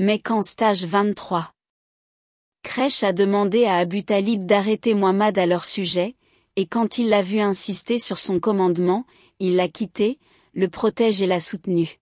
Mais qu'en stage 23. Crèche a demandé à Abu Talib d'arrêter Muhammad à leur sujet, et quand il l'a vu insister sur son commandement, il l'a quitté, le protège et l'a soutenu.